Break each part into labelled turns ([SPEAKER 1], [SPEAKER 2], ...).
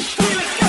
[SPEAKER 1] two, three,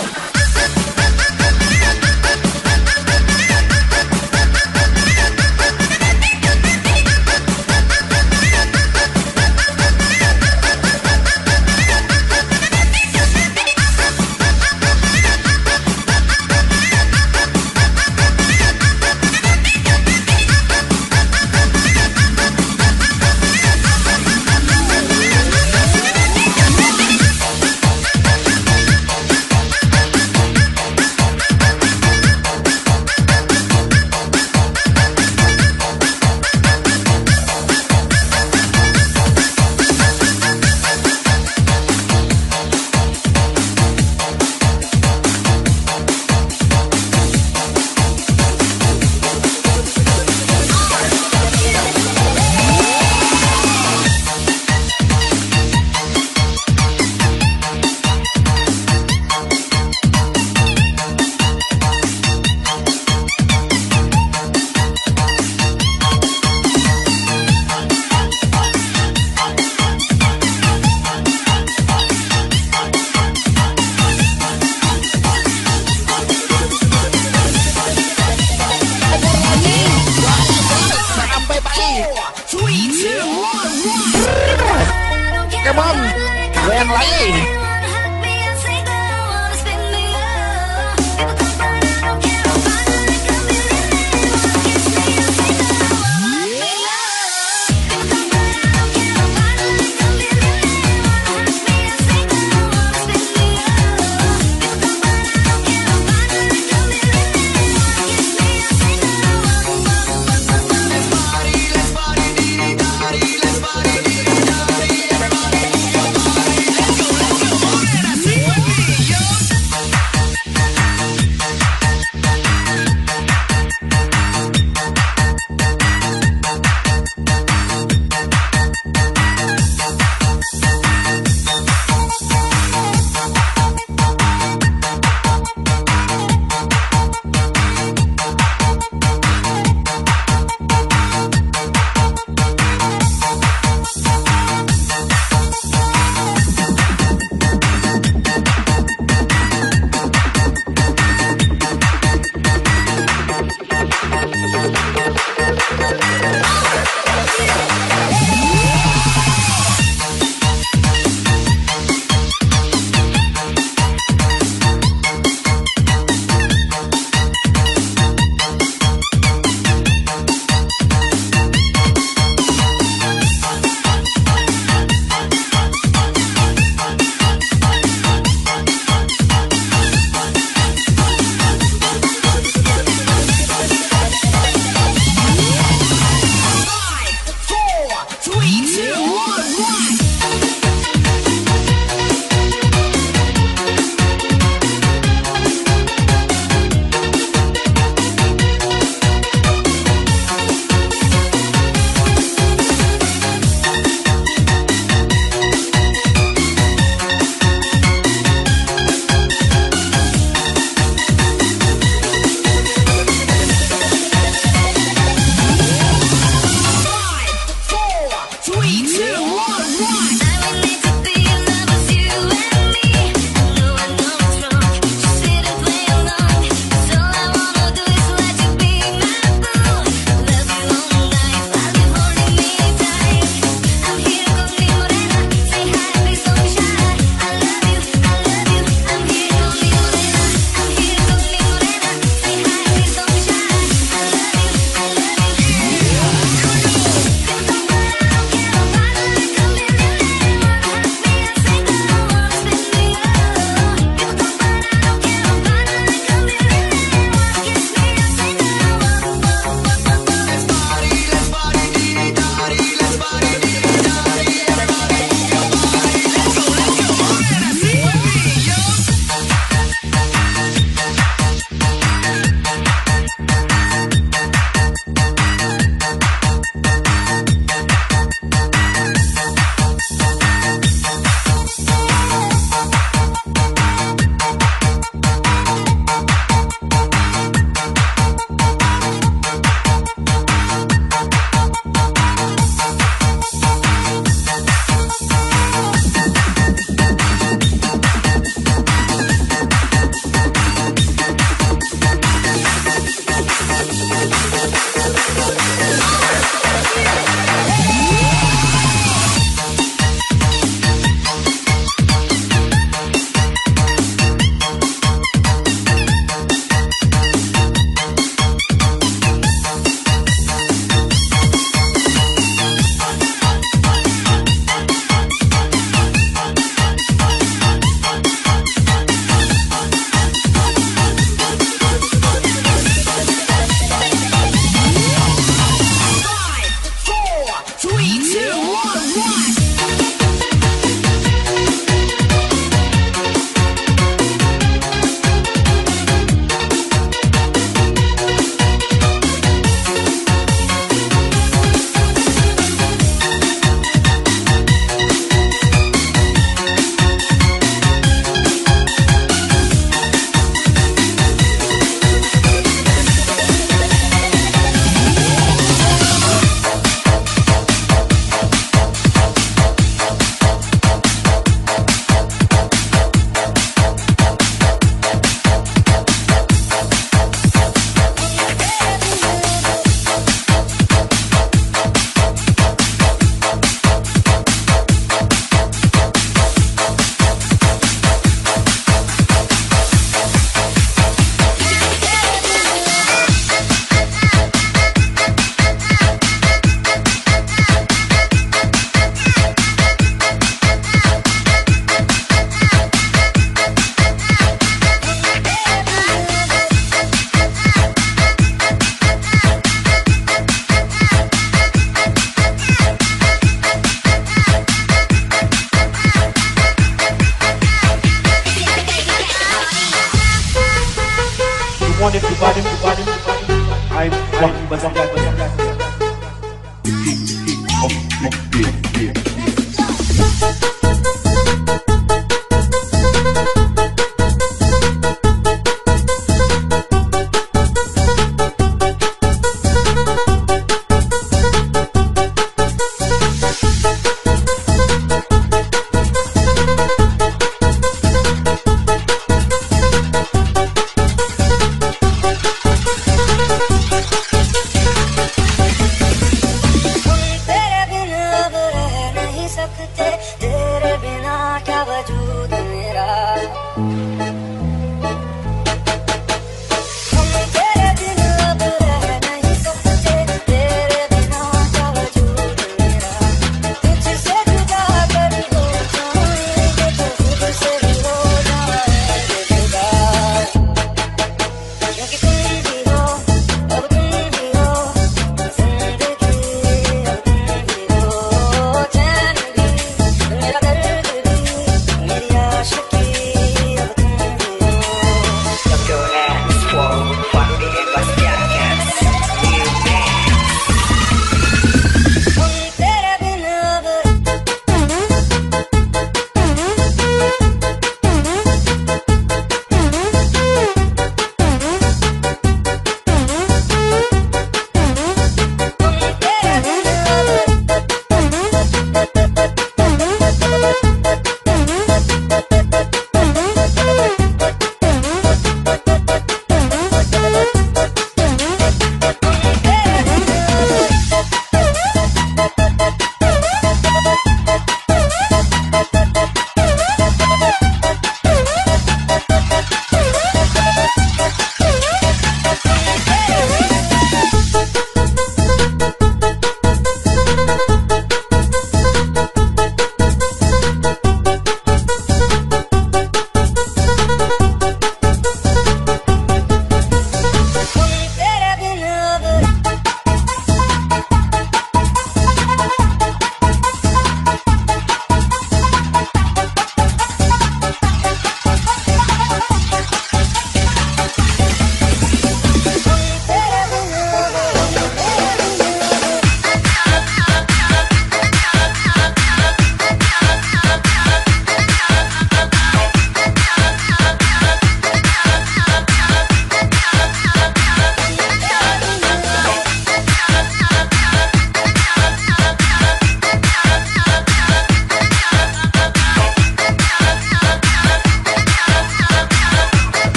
[SPEAKER 2] มแรงไ
[SPEAKER 1] ร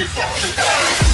[SPEAKER 3] we fall.